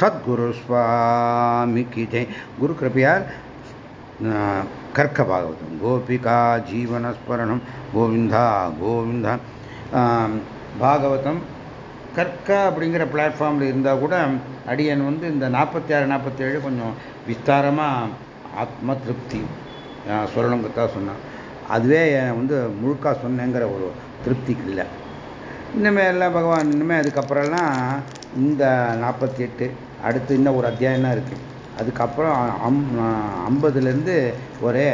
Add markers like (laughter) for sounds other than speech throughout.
சத்குரு சுவாமிக்கு ஜெய். குரு கிருப்பையால் கர்க்க பாகவதம் கோபிகா ஜீவனஸ்மரணம். கோவிந்தா கோவிந்தா. பாகவதம். கற்க அப்படிங்கிற பிளாட்ஃபார்மில் இருந்தால் கூட அடியன் வந்து இந்த நாற்பத்தி ஆறு நாற்பத்தி ஏழு கொஞ்சம் விஸ்தாரமாக ஆத்ம திருப்தி. சொல்லணுங்கிறதா சொன்னான். அதுவே வந்து முழுக்கா சொன்னேங்கிற ஒரு திருப்திக்கு இல்லை இன்னுமே எல்லாம் பகவான் இன்னுமே அதுக்கப்புறம்லாம் இந்த நாற்பத்தி எட்டு அடுத்து இன்னும் ஒரு அத்தியாயம் தான் இருக்குது அதுக்கப்புறம் அம் ஐம்பதுலேருந்து ஒரே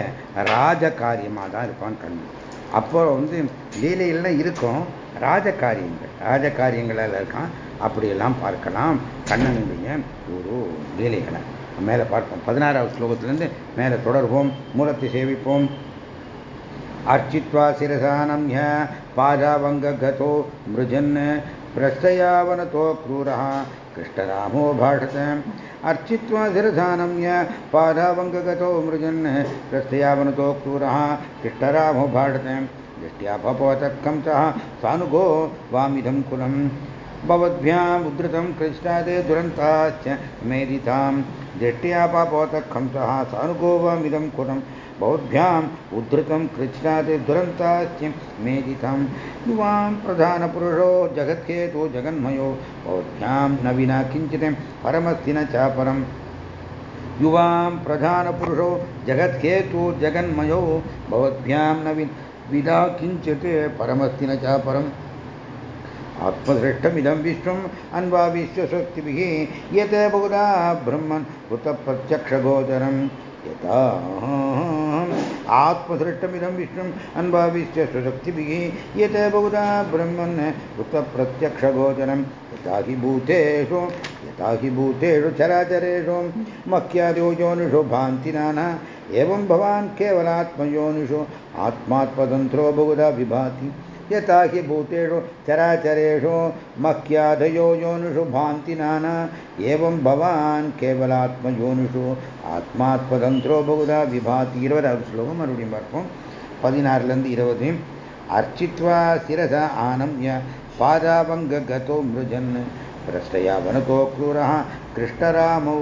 ராஜ காரியமாக தான் இருப்பான் கண்ணு. அப்போ வந்து லீலையெல்லாம் இருக்கும். ராஜ காரியங்கள் ராஜ காரியங்களால் இருக்கான். அப்படியெல்லாம் பார்க்கலாம். கண்ணனுடைய ஒரு லீலைகளை மேலே பார்ப்போம். பதினாறாவது ஸ்லோகத்திலேருந்து மேலே தொடர்வோம். மூலத்தை சேவிப்போம். अर्चित्वा शिरसानम्य पादावङ्गगतो मृजन् प्रस्थयावनतो क्रूरः। कृष्णरामो भाषत। अर्चित्वा शिरसानम्य पादावङ्गगतो मृजन् प्रस्थयावनतो क्रूरः। कृष्णरामो भाषत। दृष्ट्या पपोतखं सः सानुगो वामिदं कुलम्। भवद्भ्याम् उद्धृतं कृष्णादे दुरन्ताश्च मेदितां दृष्ट्या पापोतखं सः सानुगो वामिदं कुलम्। बौद्भ्याम् उद्धृतं कृच्छ्नात् दुरन्तास्य मेदितं। युवां प्रधानपुरुषो जगत्केतो जगन्मयो बौद्भ्यां न विना किञ्चित् परमस्ति न चापरम्। युवां प्रधानपुरुषो जगत्केतो जगन्मयो भवद्भ्यां न विना किञ्चित् परमस्ति न चापरम्। आत्मदृष्टमिदं विश्वम् अन्वाविश्वशक्तिभिः यत् बहुधा ब्रह्मन् उतप्रत्यक्षगोचरम् यथा आत्मसृष्टमिदं विष्णुम् अन्भाविश्य स्वशक्ति यत बहुधा ब्रह्मन् वृत्तप्रत्यक्षगोचरं यथा हि भूतेषु यथा हि भूतेषु चराचरेषु मख्यादो भान्ति नाना। एवं भवान् केवलात्मयोनिषु आत्मात्मतन्त्रो बहुधा विभाति। यथा हि भूतेषु चराचरेषु मख्याधयो योनिषु भान्ति नाना एवं भवान् केवलात्मयोनिषु ஆத்மாத்மதந்திரோ பகுதா விபாதி இருபதாவது ஸ்லோகம் மறுபடியும் பார்ப்போம் பதினாறுலேருந்து இருபது அர்ச்சித்வா சிரச ஆனம்ய பாதாபங்ககதோ மிருஜன் பிரஷ்டயா வனதோ क्रूरः कृष्णरामौ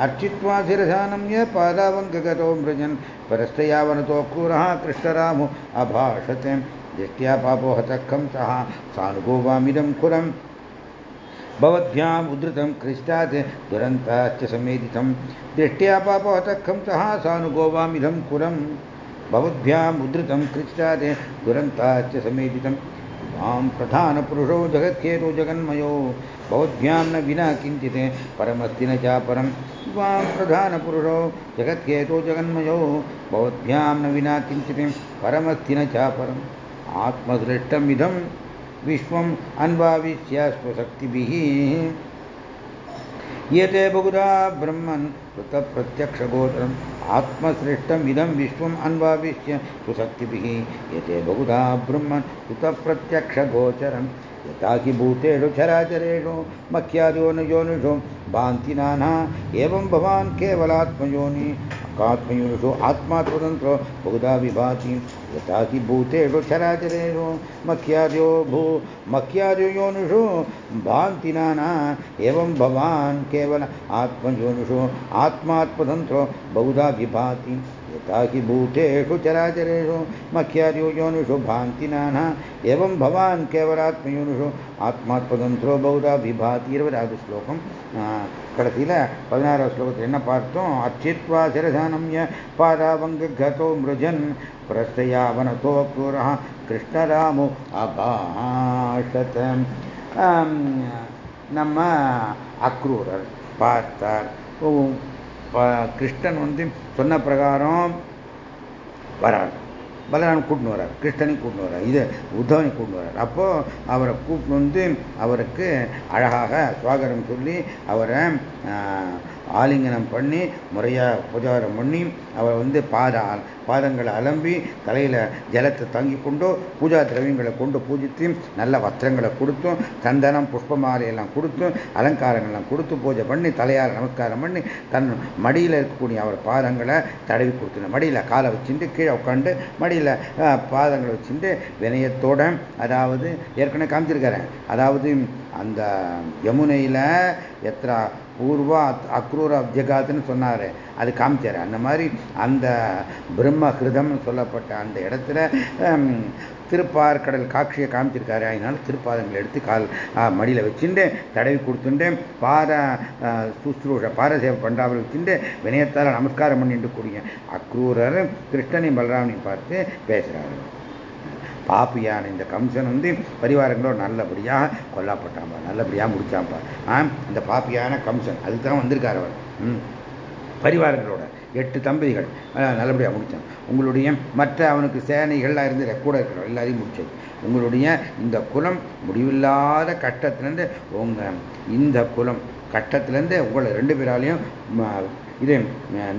अभाषत अर्चित्वा शिरसानम्य पादावङ्गगतो मृजन् परस्तया वनतो क्रूरः कृष्णरामो अभाषत। दृष्ट्या पापो हतः सः सानुगोवामिदं कुलम् भवद्भ्याम् उद्धृतं कृष्टात्, दुरन्ताश्च समेदितं दृष्ट्या पापवतखं सः सानुगोवामिदं कुरं। भवद्भ्याम् उद्धृतं कृष्टात्, दुरन्ताश्च समेदितं माँ प्रधानपुरुषो जगत्केतो जगन्मयो भवद्भ्यां न विना किञ्चित् परमस्ति न चापरं जगत प्रधानपुरुषो तो जगन्मयो भवद्भ्यां न विना किञ्चित् परमस्ति न चापरम् आत्मदृष्टमिदं विश्वम् अन्वाविश्य यते बहुधा ब्रह्मन् कृतप्रत्यक्षगोचरम् इदं विश्वम् अन्वाविश्य सुशक्तिभिः यते बहुधा ब्रह्मन् कृतप्रत्यक्षगोचरम्, यथा कि भूतेषु चराचरेषु मख्यादो न योनिषु भान्ति नाना, एवं भवान् केवलात्मयोनि। कात्मयोनिषु आत्मात्मतन्त्रो बहुधा विभाति। यथा हि भूतेषु चराचरेषु मख्यादो भू मख्याद्यो योनिषु भान्ति नाना। एवं भवान् केवल आत्मयोनुषु आत्मात्मतन्त्रो बहुधा विभाति। ताकि भूतेषु चराचरेषु मख्यादियोजोनिषु भान्ति नाना एवं भवान् केवलात्मयोनिषु आत्मात्मतन्त्रो बहुधा विभाति। इरवदाति श्लोकं कडसिल, पदिनार श्लोकत्र एन पार्थम् अच्छित्वा शिरसानम्य पादावङ्गघतो मृजन् प्रस्थयावनतो पुरः कृष्णरामो अभाषत। नम अक्रूर பார்த்தார் கிருஷ்ணன் வந்து சொன்ன பிரகாரம் வரார். பலராமன் கூட்டின்னு வர்றார் கிருஷ்ணனையும் கூட்டின்னு வர்றார் இது உத்தவனையும் கூட்டின்னு வர்றார் அப்போது அவரை கூட்டின்னு வந்து அவருக்கு அழகாக சுவாகரம் சொல்லி அவரை ஆலிங்கனம் பண்ணி முறையாக உபச்சாரம் பண்ணி அவர் வந்து பாத பாதங்களை அலம்பி தலையில் ஜலத்தை தங்கி கொண்டு பூஜா திரவியங்களை கொண்டு பூஜித்து நல்ல வஸ்திரங்களை கொடுத்தும் சந்தனம் புஷ்பமாலையெல்லாம் கொடுத்தும் அலங்காரங்கள்லாம் கொடுத்து பூஜை பண்ணி தலையால் நமஸ்காரம் பண்ணி தன் மடியில் இருக்கக்கூடிய அவர் பாதங்களை தடவி கொடுத்தணும் மடியில் காலை வச்சுட்டு கீழே உட்காந்து மடியில் பாதங்களை வச்சுட்டு வினயத்தோட அதாவது ஏற்கனவே காமிச்சிருக்கிறேன் அதாவது அந்த யமுனையில் எத்தனை பூர்வா அக்ரூர அப்ஜகாத்துன்னு சொன்னார். அது காமிச்சார். அந்த மாதிரி அந்த பிரம்ம ஹிருதம்னு சொல்லப்பட்ட அந்த இடத்துல திருப்பார் கடல் காட்சியை காமிச்சிருக்காரு. அதனால திருப்பாதங்களை எடுத்து கால் மடியில் வச்சுட்டு தடவி கொடுத்துட்டு பார சுஸ்ரூஷ பாரசேவை பண்டாவில் வச்சுட்டு வினயத்தால் நமஸ்காரம் பண்ணிட்டு கூடிய அக்ரூரர் கிருஷ்ணனையும் பலராமனையும் பார்த்து பேசுகிறாரு பாப்பியான இந்த கம்சன் வந்து பரிவாரங்களோட நல்லபடியாக கொல்லப்பட்டாம்பா நல்லபடியாக முடிச்சாம்பா ஆ இந்த பாப்பியான கம்சன் அதுக்கு தான் வந்திருக்கார் அவர். பரிவாரங்களோட எட்டு தம்பதிகள் நல்லபடியாக முடித்தான் உங்களுடைய மற்ற அவனுக்கு சேனைகள்லாம் இருந்து கூட இருக்கிறோம் எல்லாரையும் முடிச்சது உங்களுடைய இந்த குலம் முடிவில்லாத கட்டத்திலேருந்து உங்கள் இந்த குலம் கட்டத்திலேருந்து உங்களை ரெண்டு பேராலையும் இது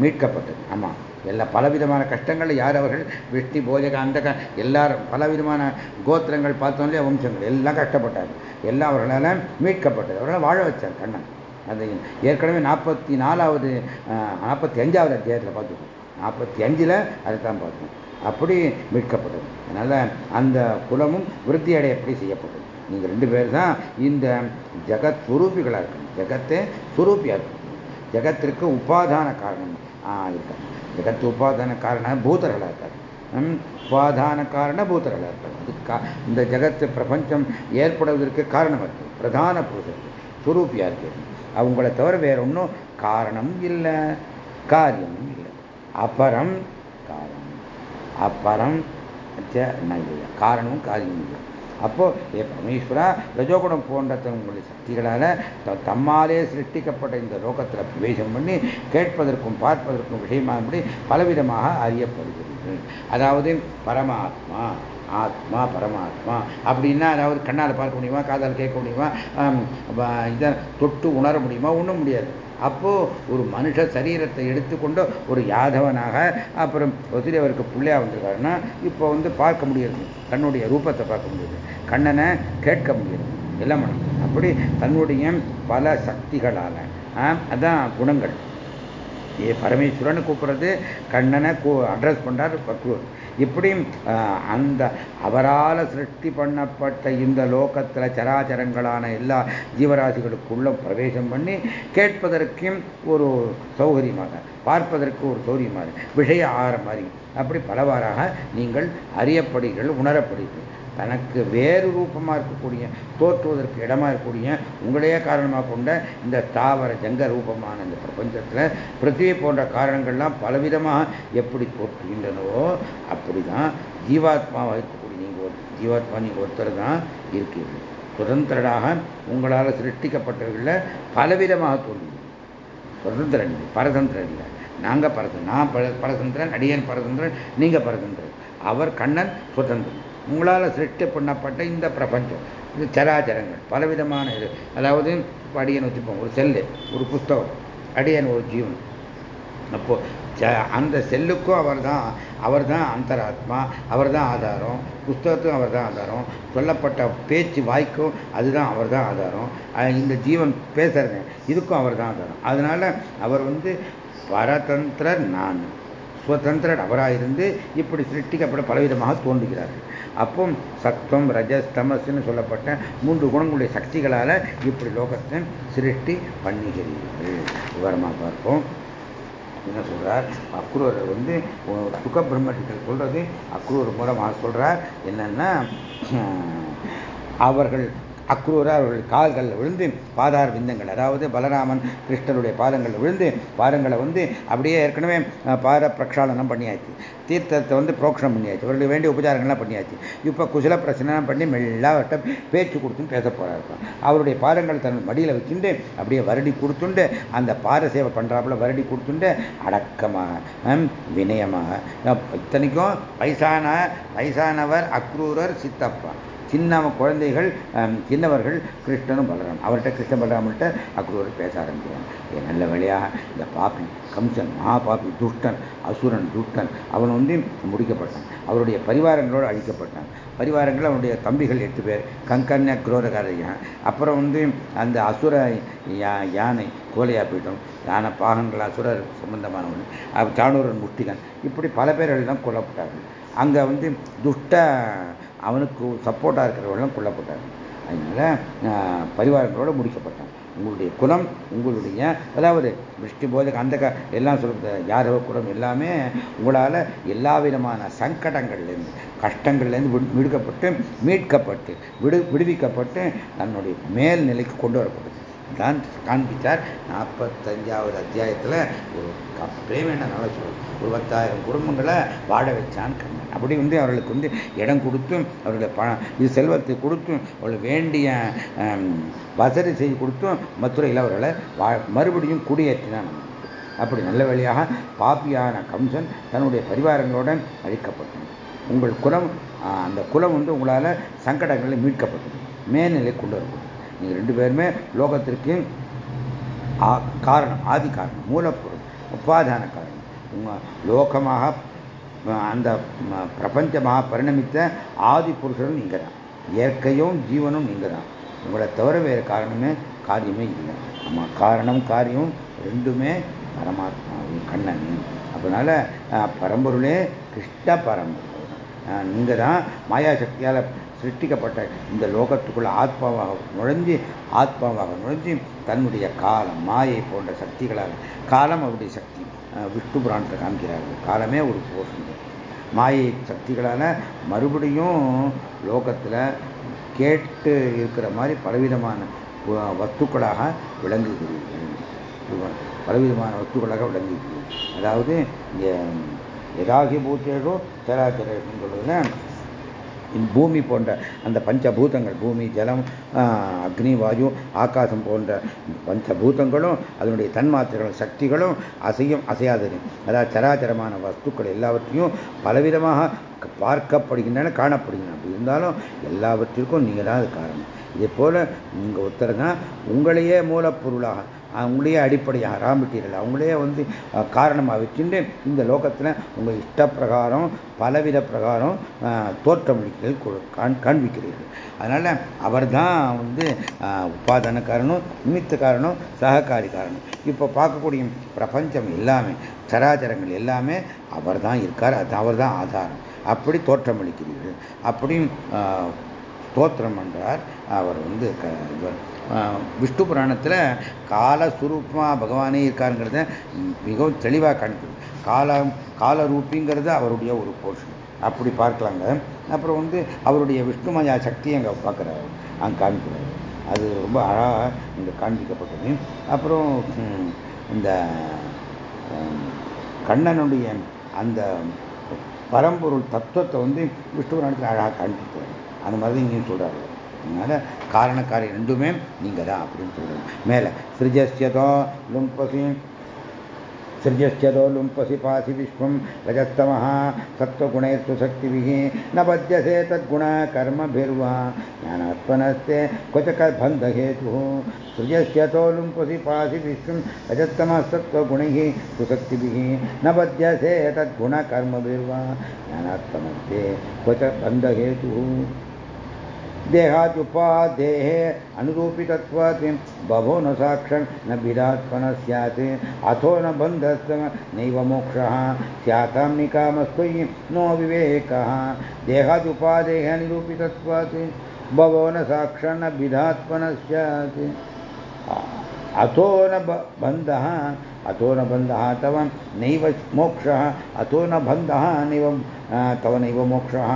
மீட்கப்பட்டது. ஆமாம் எல்லா பலவிதமான கஷ்டங்கள் யார் அவர்கள்? வெட்டி போஜக அந்த எல்லாரும் பலவிதமான கோத்திரங்கள் பார்த்தோம் வம்சங்கள் எல்லாம் கஷ்டப்பட்டாங்க எல்லாம் அவர்களால் மீட்கப்பட்டது. அவர்களால் வாழ வச்சார் கண்ணன். அது ஏற்கனவே நாற்பத்தி நாலாவது நாற்பத்தி அஞ்சாவது அத்தியாயத்தில் பார்த்துக்கோம் நாற்பத்தி அஞ்சில் அதை தான் பார்த்தோம் அப்படி மீட்கப்பட்டது. அதனால் அந்த குலமும் விருத்தி அடைய எப்படி செய்யப்பட்டது. நீங்கள் ரெண்டு பேர் தான் இந்த ஜெகத் சுரூபிகளாக இருக்கணும். ஜெகத்தை சுரூப்பியாக இருக்கணும். ஜெகத்திற்கு உபாதான காரணம் இருக்காங்க ஜெகத் உபாதான காரண பூதர்களாக இருக்காரு உபாதான காரண பூதர்களாக இருக்காரு அதுக்கு இந்த ஜெகத்து பிரபஞ்சம் ஏற்படுவதற்கு காரணம் இருக்கு பிரதான பூதர் சுரூப்பியா இருக்கு அவங்கள தவிர வேற ஒன்றும் காரணம் இல்லை காரியமும் இல்லை அப்புறம் காரணம் அப்புறம் காரணமும் காரியமும் இல்லை அப்போ ஏ பரமேஸ்வரா ரஜோகுணம் போன்ற உங்களுடைய சக்திகளால் தம்மாலே சிருஷ்டிக்கப்பட்ட இந்த லோகத்தில் பிரவேசம் பண்ணி கேட்பதற்கும் பார்ப்பதற்கும் விஷயமாகும்படி பலவிதமாக அறியப்படுகிறது. அதாவது பரமாத்மா ஆத்மா பரமாத்மா. அப்படின்னா அதாவது கண்ணால் பார்க்க முடியுமா காதால் கேட்க முடியுமா இதை தொட்டு உணர முடியுமா ஒன்றும் முடியாது. அப்போது ஒரு மனுஷ சரீரத்தை எடுத்துக்கொண்டு ஒரு யாதவனாக அப்புறம் வசுதேவருக்கு பிள்ளையா வந்திருக்காருன்னா இப்போ வந்து பார்க்க முடியாது தன்னுடைய ரூபத்தை பார்க்க முடியுது கண்ணனை கேட்க முடியுது எல்லாம் அப்படி தன்னுடைய பல சக்திகளால் அதான் குணங்கள். ஏ பரமேஸ்வரன் கூப்பிடுறது கண்ணனை அட்ரஸ் பண்ணார் பக்ரூர். இப்படி அந்த அவரால் சிருஷ்டி பண்ணப்பட்ட இந்த லோகத்தில் சராச்சரங்களான எல்லா ஜீவராசிகளுக்குள்ள பிரவேசம் பண்ணி கேட்பதற்கும் ஒரு சௌகரியமாக பார்ப்பதற்கு ஒரு சௌகரியமாக விஷய ஆகிற மாதிரி. அப்படி பலவாறாக நீங்கள் அறியப்படுகிறீர்கள் உணரப்படுகிறீர்கள். தனக்கு வேறு ரூபமாக இருக்கக்கூடிய தோற்றுவதற்கு இடமா இருக்கக்கூடிய உங்களையே காரணமாக கொண்ட இந்த தாவர ஜங்க ரூபமான இந்த பிரபஞ்சத்தில் பிருத்திவி போன்ற காரணங்கள்லாம் பலவிதமாக எப்படி தோற்றுகின்றனவோ அப்படி தான் ஜீவாத்மாவாக இருக்கக்கூடிய நீங்கள் ஜீவாத்மா நீங்கள் ஒருத்தர் தான் இருக்கீர்கள். சுதந்திரனாக உங்களால் சிருஷ்டிக்கப்பட்டவர்களில் பலவிதமாக தோன்றும். சுதந்திரன் இல்லை பரதந்திரன் இல்லை. நாங்கள் பரதன் நான் பரதந்திரன் அடியன் பரதந்திரன் நீங்கள் பரதந்திரன். அவர் கண்ணன் சுதந்திரன். உங்களால் சிருஷ்டி பண்ணப்பட்ட இந்த பிரபஞ்சம். இது சராச்சரங்கள் பலவிதமான இது. அதாவது அடியன் வச்சுப்போம் ஒரு செல்லு ஒரு புஸ்தகம் அடியன் ஒரு ஜீவன். அப்போ அந்த செல்லுக்கும் அவர் தான் அவர் தான் அந்தராத்மா அவர் தான் ஆதாரம். புஸ்தகத்துக்கும் அவர் தான் ஆதாரம். சொல்லப்பட்ட பேச்சு வாய்க்கும் அதுதான் அவர் தான் ஆதாரம் இந்த ஜீவன் பேசுறது இதுக்கும் அவர் தான் ஆதாரம். அதனால அவர் வந்து பரதந்திரர் நான். சுதந்திரடன் அவராக இருந்து இப்படி சிருஷ்டிக்கப்பட பலவிதமாக தோன்றுகிறார்கள். அப்போ சத்துவம் ரஜஸ் தமஸ்ன்னு சொல்லப்பட்ட மூன்று குணங்களுடைய சக்திகளால் இப்படி லோகத்தை சிருஷ்டி பண்ணுகிறீர்கள். விவரமாக பார்ப்போம். என்ன சொல்றார்? அக்ரூர் வந்து சுக பிரம்மட்டிகள் சொல்றது அக்ரூர் மூலமாக சொல்றார். என்னன்னா அவர்கள் அக்ரூரா அவருடைய கால்களில் விழுந்து பாதார் விந்தங்கள் அதாவது பலராமன் கிருஷ்ணனுடைய பாதங்களில் விழுந்து பாதங்களை வந்து அப்படியே ஏற்கனவே பாத பிரக்ஷாலனம் பண்ணியாச்சு. தீர்த்தத்தை வந்து புரோக்ஷனம் பண்ணியாச்சு. அவர்களுக்கு வேண்டிய உபச்சாரங்கள்லாம் பண்ணியாச்சு. இப்போ குசல பிரச்சனை பண்ணி மெல்லாவட்ட பேச்சு கொடுத்துன்னு பேச போறாரு. அவருடைய பாதங்கள் தன் மடியில் வச்சுட்டு அப்படியே வருடி கொடுத்துண்டு அந்த பாத சேவை பண்ணுறாப்புல வருடி கொடுத்துண்டு அடக்கமாக வினயமாக இத்தனைக்கும் வயசான வயசானவர் அக்ரூரர் சித்தப்பா. சின்ன குழந்தைகள் சின்னவர்கள் கிருஷ்ணனும் பலராம். அவர்கிட்ட கிருஷ்ண பலராமர்கிட்ட அக்ரூர் பேச ஆரம்பிக்கிறான். நல்ல வழியாக இந்த பாப்பி கம்சன் மகா துஷ்டன் அசுரன் துஷ்டன் அவன் வந்து முடிக்கப்பட்டான். அவருடைய பரிவாரங்களோடு அழிக்கப்பட்டான். பரிவாரங்கள் அவனுடைய தம்பிகள் எட்டு பேர் கங்கன்ய குரோரகாரையா அப்புறம் வந்து அந்த அசுர யானை கோலையா போயிட்டோம் யானை பாகன்கள் அசுரர் சம்பந்தமானவன் சாணூரன் முஷ்டிகன் இப்படி பல பேர்கள் கொல்லப்பட்டார்கள். அங்கே வந்து துஷ்ட அவனுக்கு சப்போர்ட்டாக இருக்கிறவர்களும் கொல்லப்பட்டார் அதனால் பரிவாரங்களோடு முடிக்கப்பட்டான் உங்களுடைய குலம் உங்களுடைய அதாவது விஷ்டி போதுக்கு அந்த க எல்லாம் சொல்லுறது யாரோ குலம் எல்லாமே உங்களால் எல்லா விதமான சங்கடங்கள்லேருந்து கஷ்டங்கள்லேருந்து விடுக்கப்பட்டு மீட்கப்பட்டு விடு விடுவிக்கப்பட்டு தன்னுடைய மேல்நிலைக்கு கொண்டு வரப்பட்டது. தான் காண்பித்தார். நாற்பத்தஞ்சாவது அத்தியாயத்தில் ஒரு பிரேமேன நல்லா சொல்லுவோம் ஒரு பத்தாயிரம் குடும்பங்களை வாழ வச்சான் கண்ணன். அப்படி வந்து அவர்களுக்கு வந்து இடம் கொடுத்தும் அவர்களுடைய பணம் இது செல்வத்தை கொடுத்தும் அவர்கள் வேண்டிய வசதி செய்து கொடுத்தும் மதுரையில் அவர்களை வா மறுபடியும் குடியேற்றினான் அப்படி நல்ல வழியாக பாப்பியான கம்சன் தன்னுடைய பரிவாரங்களுடன் அழிக்கப்பட்டான். உங்கள் குலம் அந்த குலம் வந்து உங்களால் சங்கடங்களில் மீட்கப்பட்டது. மேல்நிலை கொண்டு வரப்படும் நீங்கள் ரெண்டு பேருமே லோகத்திற்கு காரணம் ஆதி காரணம் மூலப்பொருள் உபாதான காரணம். உங்கள் லோகமாக அந்த பிரபஞ்சமாக பரிணமித்த ஆதி புருஷரும் நீங்கள் தான் இயற்கையும் ஜீவனும் நீங்கள் தான் உங்களை தவிர வேறு காரணமே காரியமே இல்லை. நம்ம காரணம் காரியம் ரெண்டுமே பரமாத்மா கண்ணன். அதனால பரம்பொருளே கிருஷ்ண பரம்பொருள். நீங்கள் தான் மாயாசக்தியால் சிருஷ்டிக்கப்பட்ட இந்த லோகத்துக்குள்ள ஆத்மாவாக நுழைஞ்சு ஆத்மாவாக நுழைஞ்சு தன்னுடைய காலம் மாயை போன்ற சக்திகளால் காலம் அவருடைய சக்தி விஷ்ணு புராணத்தை காண்கிறார்கள். காலமே ஒரு போஷன் மாயை சக்திகளால் மறுபடியும் லோகத்தில் கேட்டு இருக்கிற மாதிரி பலவிதமான வஸ்துக்களாக விளங்குகிறீர்கள். பலவிதமான வஸ்துக்களாக விளங்குகிறீர்கள். அதாவது எதாகி பூத்தேடோ சராச்சரேஷன் சொல்லுதுன்னா பூமி போன்ற அந்த பஞ்சபூதங்கள் பூமி ஜலம் அக்னி வாயு ஆகாசம் போன்ற பஞ்சபூதங்களும் அதனுடைய தன்மாத்திரைகளும் சக்திகளும் அசையும் அசையாதது. அதாவது சராச்சரமான வஸ்துக்கள் எல்லாவற்றையும் பலவிதமாக பார்க்கப்படுகின்றன காணப்படுகின்றன. அப்படி இருந்தாலும் எல்லாவற்றிற்கும் நீங்கள் தான் அது காரணம். இதே போல் நீங்கள் ஒருத்தர் தான் உங்களையே மூலப்பொருளாக அவங்களையே அடிப்படையாக ரா அவங்களே வந்து காரணமாக வச்சுட்டு இந்த லோகத்தில் உங்கள் இஷ்ட பிரகாரம் பலவித பிரகாரம் தோற்றமளிக்கிறீர்கள் காண்பிக்கிறீர்கள். அதனால் அவர் தான் வந்து உபாதான காரணம் நிமித்த காரணம் சககாரி காரணம் இப்போ பார்க்கக்கூடிய பிரபஞ்சம் எல்லாமே சராச்சரங்கள் எல்லாமே அவர் தான் இருக்கார். அது அவர் தான் ஆதாரம். அப்படி தோற்றமளிக்கிறீர்கள். அப்படியும் தோற்றம் என்றார். அவர் வந்து விஷ்ணு புராணத்தில் காலஸ்வரூபமாக பகவானே இருக்காருங்கிறத மிகவும் தெளிவாக காணிக்குது காலம் காலரூபிங்கிறது அவருடைய ஒரு போர்ஷன் அப்படி பார்க்கலாங்க. அப்புறம் வந்து அவருடைய விஷ்ணுமயா சக்தியை அங்கே பார்க்குறாரு. அங்கே காமிக்கிறார் அது ரொம்ப அழகாக இங்கே காண்பிக்கப்பட்டது. அப்புறம் இந்த கண்ணனுடைய அந்த பரம்பொருள் தத்துவத்தை வந்து விஷ்ணு புராணத்தில் அழகாக காண்பிக்கிறார். அந்த மாதிரி தான் இங்கேயும் சொல்கிறாரு அதனால காரணக்காரி ரெண்டுமே நீங்கள் தான் அப்படின்னு சொல்கிறாங்க மேலே சிருஜஸ்யதோ லும்பசி सृजश्चरो लुम्पसि पासि विश्वं रजस्तमः सत्त्वगुणैस्तु शक्तिभिः न बध्यसे तद्गुणकर्मभिर्वा ज्ञानात्मनस्ते क्वचकबन्धहेतुः सृजस्यतो लुम्पसि पासि विश्वं रजस्तमः सत्त्वगुणैः सुशक्तिभिः न बध्यसे तद्गुणकर्मभिर्वा ज्ञानात्मनस्ते क्वचबन्धहेतुः देहाद्युपादेः अनुरूपितत्वात् बभो न साक्षन् न विरात्मनः स्यात्, अथो न बन्धस्तव, नैव मोक्षः, स्यातां नो विवेकः। देहाद्युपादेः अनुरूपितत्वात् भवो न साक्षन् न विधात्मनः स्यात्। अथो न बन्धः, अथो न बन्धः तव नैव मोक्षः अतो न बन्धः नैव तव नैव मोक्षः।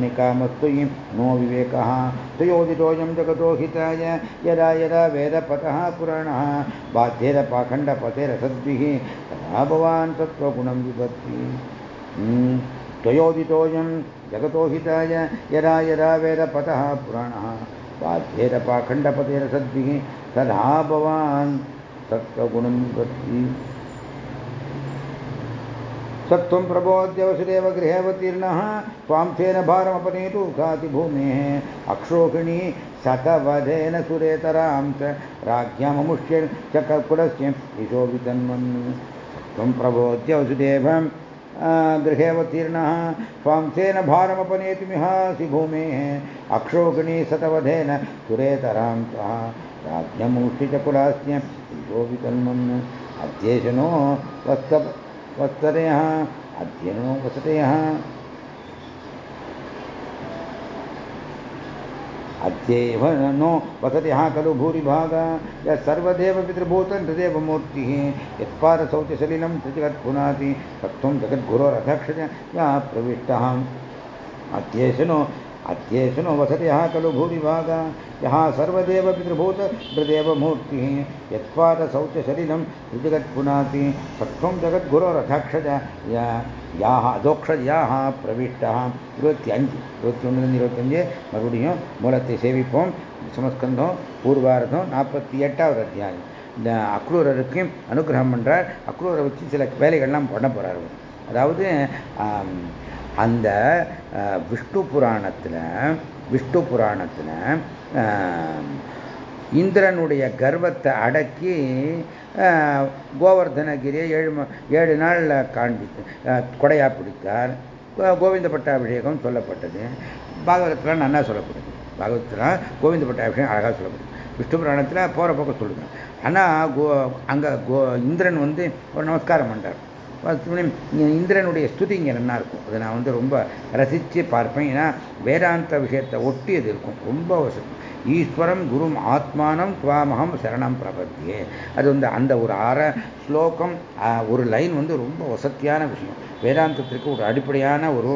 निकामस्त्वयि नो विवेकः। त्वयोदितोऽयं जगतो हिताय यदा यदा वेदपतः पुराणः बाध्येरपाखण्डपतेरसद्भिः तदा भवान् तत्त्वगुणं विभक्ति त्वयोदितोऽयं जगतो हिताय यदा यदा वेदपतः पुराणः बाध्येरपाखण्डपतेरसद्भिः तदा भवान् तत्त्वगुणं विभक्ति सत्त्वं प्रबोध्य वसुदेव गृहेऽवतीर्णः त्वां तेन भारमपनेतु घाति भूमेः। अक्षोहिणी शतवधेन सुरेतरां च राज्ञाममुष्य च कुलस्य यशो वितन्वन् त्वं प्रबोध्य वसुदेवं गृहेऽवतीर्णः त्वां तेन भारमपनेतुमिहासि भूमेः। अक्षोहिणी शतवधेन सुरेतरां च राज्ञमुष्य च कुलास्य यशो वितन्वन् अध्येशनो वत्सरयः अध्ययनो वसतयः अद्यैव नो वसत्यः खलु भूरिभागा। यः सर्वदेव पितृभूतं तदेवमूर्तिः यत्पादशौचसलिलं त्रिजगत्पुनाति तत्त्वं जगद्गुरोरथक्षज, यः प्रविष्टः। अध्येशनो अध्येशनो वसत्यः खलु भूरिभागा यः सर्वदेव पितृभूत हृदेवमूर्तिः यत्पादशौचशलिलं त्रिजगत्पुनाति सत्त्वं जगद्गुरोरथक्षज யாஹ அதோக்ஷ யாஹா பிரவிஷ்டா இருபத்தி அஞ்சு இருபத்தி ஒன்றுலேருந்து இருபத்தஞ்சு மறுபடியும் மூலத்தை சேவிப்போம் சமஸ்கந்தம் பூர்வாரதம் நாற்பத்தி எட்டாவது அத்தியாயம் இந்த அக்ரூரருக்கு அனுகிரகம் பண்ணுறார் அக்ரூரை வச்சு சில வேலைகள்லாம் பண்ண போகிறார் அதாவது அந்த விஷ்ணு புராணத்தில் விஷ்ணு புராணத்தில் இந்திரனுடைய கர்வத்தை அடக்கி கோவர்தனகிரியை ஏழு ஏழு நாள் காண்பி கொடையா பிடித்தார். கோவிந்த பட்டாபிஷேகம் சொல்லப்பட்டது. பாகவதத்தில் நல்லா சொல்லப்படுது. பாகவதத்தில் கோவிந்த பட்டாபிஷேகம் அழகாக சொல்லப்படுது. விஷ்ணு புராணத்தில் போகிற பக்கம் சொல்லுங்க ஆனால் கோ அங்கே கோ இந்திரன் வந்து ஒரு நமஸ்காரம் பண்ணுறார் இந்திரனுடைய ஸ்துதி இங்கே நல்லா இருக்கும். அதை நான் வந்து ரொம்ப ரசித்து பார்ப்பேன். ஏன்னா வேதாந்த விஷயத்தை ஒட்டி அது இருக்கும். ரொம்ப வசதி ஈஸ்வரம் குரும் ஆத்மானம் துவாமகம் சரணம் பிரபத்தியே. அது வந்து அந்த ஒரு அற ஸ்லோகம் ஒரு லைன் வந்து ரொம்ப வசத்தியான விஷயம். வேதாந்தத்திற்கு ஒரு அடிப்படையான ஒரு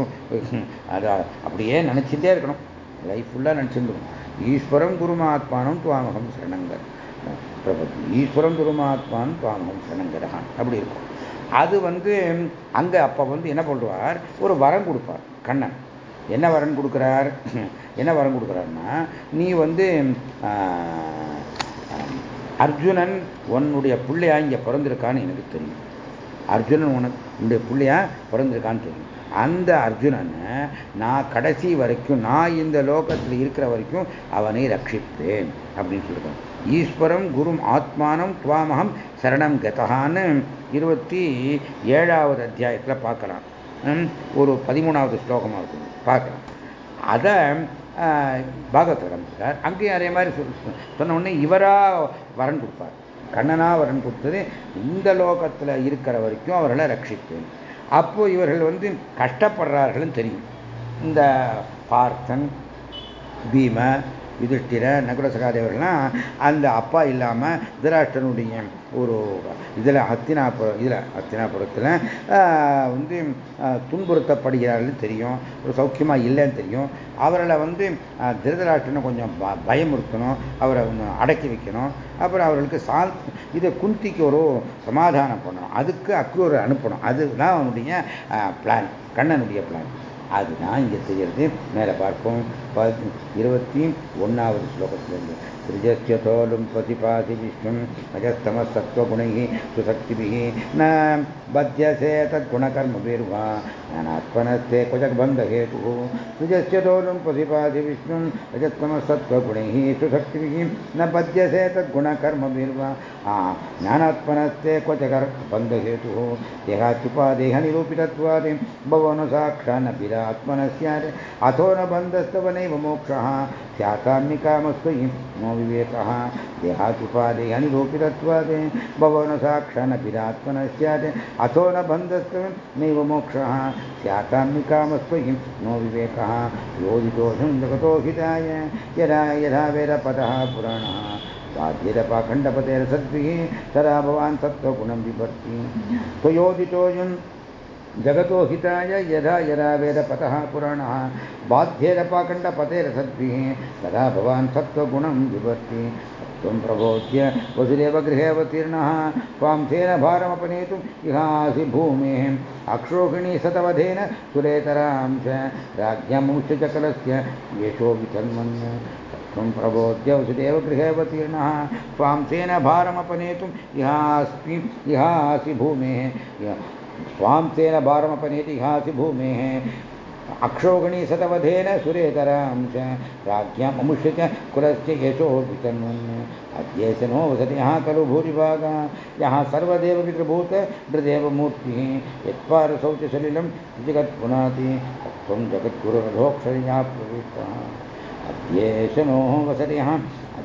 அதை அப்படியே நினச்சிட்டே இருக்கணும். லைஃப் ஃபுல்லாக நினச்சிருந்துடும் ஈஸ்வரம் குருமாத்மானம் துவாமகம் சரணங்கர் பிரபத்தி ஈஸ்வரம் குருமாத்மான் துவாமகம் சரணங்கரகான் அப்படி இருக்கும். அது வந்து அங்கே அப்போ வந்து என்ன பண்ணுவார்? ஒரு வரம் கொடுப்பார் கண்ணன். என்ன வரன் கொடுக்குறார்? (laughs) என்ன வரம் கொடுக்குறாருன்னா நீ வந்து அர்ஜுனன் உன்னுடைய பிள்ளையா இங்கே பிறந்திருக்கான்னு எனக்கு தெரியும். அர்ஜுனன் உனக்கு உன்னுடைய பிள்ளையா பிறந்திருக்கான்னு தெரியும். அந்த அர்ஜுனனை நான் கடைசி வரைக்கும் நான் இந்த லோகத்தில் இருக்கிற வரைக்கும் அவனை ரட்சிப்பேன் அப்படின்னு சொல்லியிருக்கான் ஈஸ்வரம் குரும் ஆத்மானம் துவாமகம் சரணம் கதகான்னு இருபத்தி ஏழாவது அத்தியாயத்தில் பார்க்கலாம். ஒரு பதிமூணாவது ஸ்லோகமாக இருக்கும். பார்க்கலாம். அதை பாகவத்தில் காமிச்சிட்டார் அங்கேயும் அதே மாதிரி சொன்ன உடனே இவராக வரன் கொடுப்பார். கண்ணனாக வரன் கொடுத்தது இந்த லோகத்தில் இருக்கிற வரைக்கும் அவர்களை ரட்சிப்பேன். அப்போ இவர்கள் வந்து கஷ்டப்படுறார்கள்னு தெரியும். இந்த பார்த்தன் பீம யுதிஷ்டிர நகுல சகாதேவர்கள்லாம் அந்த அப்பா இல்லாமல் திருராஷ்டனுடைய ஒரு இதில் ஹத்தினாபுரம் இதில் ஹத்தினாபுரத்தில் வந்து துன்புறுத்தப்படுகிறார்கள் தெரியும். ஒரு சௌக்கியமாக இல்லைன்னு தெரியும். அவர்களை வந்து திருதராஷ்டனை கொஞ்சம் பயமுறுத்தணும். அவரை அடக்கி வைக்கணும். அப்புறம் அவர்களுக்கு சால் இது குந்திக்கு ஒரு சமாதானம் பண்ணணும். அதுக்கு அக்ரூரை அனுப்பணும். அதுதான் அவனுடைய பிளான் கண்ணனுடைய பிளான் அதுதான் இங்கே தெரிகிறது மேலே பார்ப்போம். இருபத்தி ஒன்றாவது ஸ்லோகத்திலிருந்து सृजस्यतोलुं प्रतिपाति विष्णुं अजस्तमस्तत्त्वगुणैः सुशक्तिभिः न बध्यसे तद्गुणकर्मभिर्वा ज्ञानात्मनस्ते क्वचक्बन्धहेतुः सृजस्य तोलुं प्रतिपाति विष्णुं रजस्तमस्तत्त्वगुणैः सुशक्तिभिः न बध्यसे तद्गुणकर्मभिर्वा ज्ञानात्मनस्ते क्वचकर्बन्धहेतुः देहात्युपादेहनिरूपितत्वादि भवनसाक्षान्नभिरात्मनस्यात् अथो न नैव मोक्षः ख्यातान्निकामस्त्वयि नो विवेकः। देहादुपादेः निरूपितत्वात् भवो न साक्षानपिरात्मनः स्यात् अथो न बंधस्त नैव मोक्षः। ख्यातान्निकामस्त्वयि नो विवेकः। योजितोऽधं जगतोहिताय यदा यदा पुराण। पुराणः स्वाध्यरपाखण्डपतेरसद्भिः तदा भवान् सत्त्वगुणं विभर्ति त्वयोदितोऽयम् जगतो हिताय यदा यदा वेदपतः पुराणः, बाध्येरपाखण्डपतेरसद्भिः, तदा भवान् तत्त्वगुणं बिभर्ति त्वं प्रबोध्य वसुदेव गृहे अवतीर्णः, त्वां तेन भारमपनेतुम् इहासि भूमेः। अक्षोहिणी सतवधेन सुरेतरां च राज्ञमुश्च चकलस्य येषो विचन्मन् त्वं प्रबोध्य वसुदेव गृहे अवतीर्णः, त्वां तेन भारमपनेतुम् इहास्मि इहासि भूमेः। स्वाम तेन बारमपनीतिहासि भूमेः अक्षोगणी शतवधेन सुरेतरां च राज्ञाममुष्य च कुलस्य यशोऽभितन्वन् अध्यसनो वसतिः खलु भूरिभागः। यः सर्वदेवपितृभूत नृदेवमूर्तिः यत्पारसौ च सलिलं जगत्पुनाति तत्त्वं जगद्गुरुरथोक्षर्या प्रविष्टः अध्येशनोः वसतिः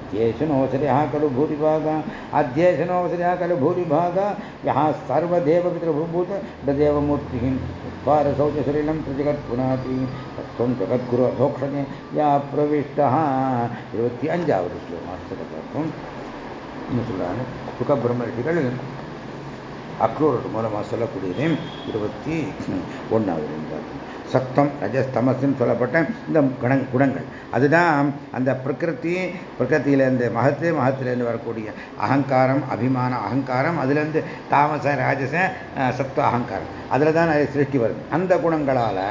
अध्येशनोऽवसरः खलु भाग अध्येशनोऽवसरः खलु भाग यहाँ सर्वदेवपितृभूभूत नदेवमूर्तिः उत्पारशौचशरीरं प्रजगत्पुनाति तत्त्वं जगद्गुरु अधोक्षणे या प्रविष्टः இருபத்தி அஞ்சாவது ஸ்லோகத்தை பார்ப்போம் என்ன சொல்றாங்க சுக பிரம்மரிஷிகள் அக்ரூரோட மூலமாக சொல்லக்கூடியது இருபத்தி ஒன்றாவது பார்ப்போம் சத்தம் ரஜஸ் தமசுன்னு சொல்லப்பட்ட இந்த குண குணங்கள். அதுதான் அந்த பிரகிருதி பிரகிருத்தியிலேருந்து மகத்து மகத்திலேருந்து வரக்கூடிய அகங்காரம் அபிமான அகங்காரம் அதுலேருந்து தாமச ராஜச சத்துவ அகங்காரம். அதில் தான் நிறைய சிருஷ்டி வருது. அந்த குணங்களால்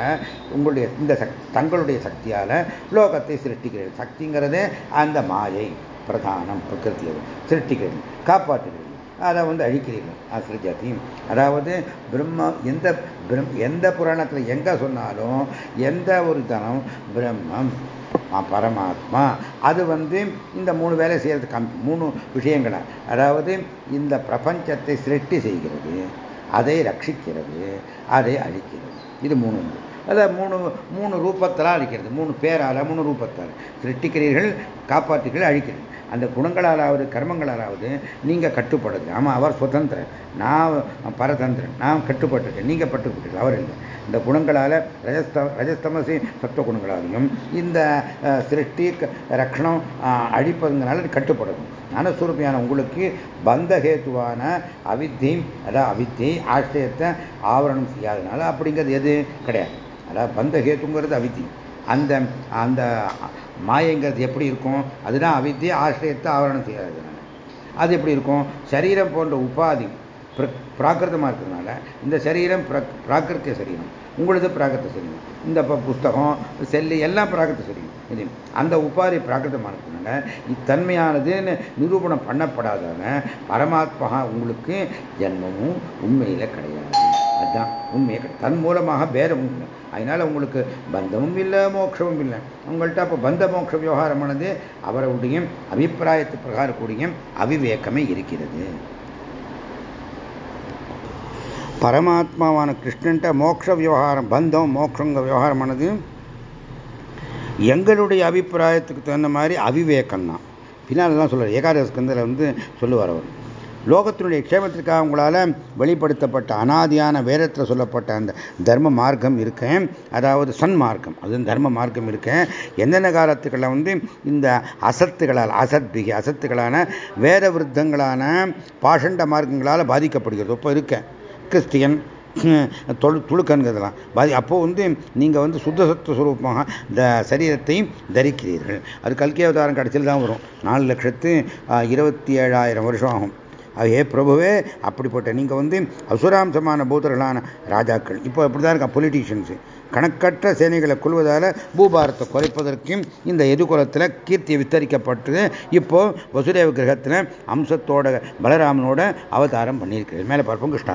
உங்களுடைய இந்த தங்களுடைய சக்தியால் லோகத்தை சிருஷ்டிக்கிறது. சக்திங்கிறது அந்த மாயை பிரதானம் பிரகிருத்தியை சிருஷ்டிக்கிறது. காப்பாற்றுகிறது. அதை வந்து அழிக்கிறீர்கள் ஆசிரிஜாத்தியும் அதாவது பிரம்ம எந்த பிரம் எந்த புராணத்தில் எங்கே சொன்னாலும் எந்த ஒரு தனம் பிரம்மம் பரமாத்மா அது வந்து இந்த மூணு வேலை செய்கிறது கம் மூணு விஷயங்களை? அதாவது இந்த பிரபஞ்சத்தை சிரட்டி செய்கிறது அதை ரட்சிக்கிறது அதை அழிக்கிறது. இது மூணு. உண்டு அதை மூணு மூணு ரூபத்தில் அழிக்கிறது. மூணு பேரால் மூணு ரூபத்தால். சிருஷ்டிக்கிறீர்கள் காப்பாற்றுகிறீர்கள் அழிக்கிறீர்கள். அந்த குணங்களாலாவது கர்மங்களாலாவது நீங்கள் கட்டுப்படுது ஆமாம் அவர் சுதந்திரன் நான் பரதந்திரன். நான் கட்டுப்பட்டிருக்கேன். நீங்கள் பட்டுப்பட்டு அவர் இல்லை. இந்த குணங்களால் ரஜஸ்த ரஜஸ்தமசி சத்துவ குணங்களாலையும் இந்த சிருஷ்டி ரக்ஷணம் அழிப்பதுங்கனால கட்டுப்படுது ஞானஸ்வரூபியான உங்களுக்கு பந்தகேத்துவான அவித்தியும் அதாவது அவித்தியை ஆசிரியத்தை ஆவரணம் செய்யாதனால அப்படிங்கிறது எது? கிடையாது. அதாவது பந்த ஹேத்துங்கிறது அவித்தி அந்த அந்த மாயங்கிறது எப்படி இருக்கும்? அதுதான் அவித்தியை ஆசிரியத்தை ஆவரணம் செய்யாது. அது எப்படி இருக்கும்? சரீரம் போன்ற உபாதி பிராகிருதமாக இருக்கிறதுனால இந்த சரீரம் பிராகிருத்திய சரீரம் உங்களது பிராகிருத்த சரீரம் இந்த புஸ்தகம் செல்லு எல்லாம் பிராகிருத்த சரீரம் இது. அந்த உபாதி பிராகிருதமாக இருக்கிறதுனால இத்தன்மையானதுன்னு நிரூபணம் பண்ணப்படாதான பரமாத்மா உங்களுக்கு ஜென்மமும் உண்மையில் கிடையாது. அதுதான் உண்மையை தன் மூலமாக பேதமும் உண்மை அதனால உங்களுக்கு பந்தமும் இல்லை மோட்சமும் இல்லை. உங்கள்கிட்ட அப்போ பந்த மோட்ச விவகாரமானது அவருடைய அபிப்பிராயத்து பிரகாரக்கூடிய அவிவேகமே இருக்கிறது. பரமாத்மாவான கிருஷ்ணன்ட்ட மோட்ச விவகாரம் பந்தம் மோட்சங்க விவகாரமானது எங்களுடைய அபிப்பிராயத்துக்கு தகுந்த மாதிரி அவிவேகம் தான் பின்னால் தான் சொல்லுவார் ஏகாதசி கந்தில் வந்து சொல்லுவார் அவர். லோகத்தினுடைய க்ஷேமத்திற்காக உங்களால் வெளிப்படுத்தப்பட்ட அனாதியான வேதத்தில் சொல்லப்பட்ட அந்த தர்ம மார்க்கம் இருக்கேன் அதாவது சன் மார்க்கம் அது தர்ம மார்க்கம் இருக்கேன் எந்தெந்த காலத்துக்களில் வந்து இந்த அசத்துகளால் அசத்பிகி அசத்துகளான வேத விருத்தங்களான பாஷண்ட மார்க்கங்களால் பாதிக்கப்படுகிறது. இப்போ இருக்கேன் கிறிஸ்டியன் தொழு துளுக்கன்கிறதுலாம் பாதி அப்போது வந்து நீங்கள் வந்து சுத்த சத்துவ சுரூபமாக இந்த சரீரத்தை தரிக்கிறீர்கள். அது கல்கி அவதாரம் கடைசியில் தான் வரும். நாலு லட்சத்து இருபத்தி ஏழாயிரம் வருஷம் ஆகும். ஏ பிரபுவே அப்படிப்பட்ட நீங்கள் வந்து அசுராம்சமான பூதர்களான ராஜாக்கள். இப்போ அப்படி தான் இருக்கா பொலிட்டீஷியன்ஸு கணக்கற்ற சேனைகளை கொள்வதால் பூபாரத்தை குறைப்பதற்கும் இந்த எதிர்குலத்தில் கீர்த்தி வித்தரிக்கப்பட்டது. இப்போ வசுதேவ கிரகத்தில் அம்சத்தோட பலராமனோட அவதாரம் பண்ணியிருக்கிறது மேலே பார்ப்போம் கிருஷ்ணா